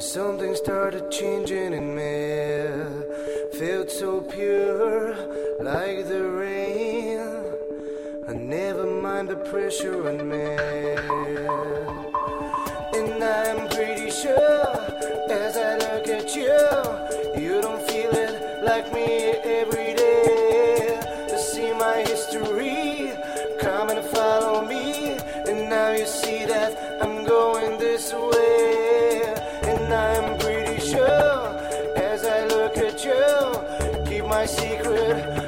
But something started changing in me. Felt so pure, like the rain. I never mind the pressure on me. And I'm pretty sure, as I look at you, you don't feel it like me every day. To see my history, come and follow me. And now you see that I'm going this way. my secret.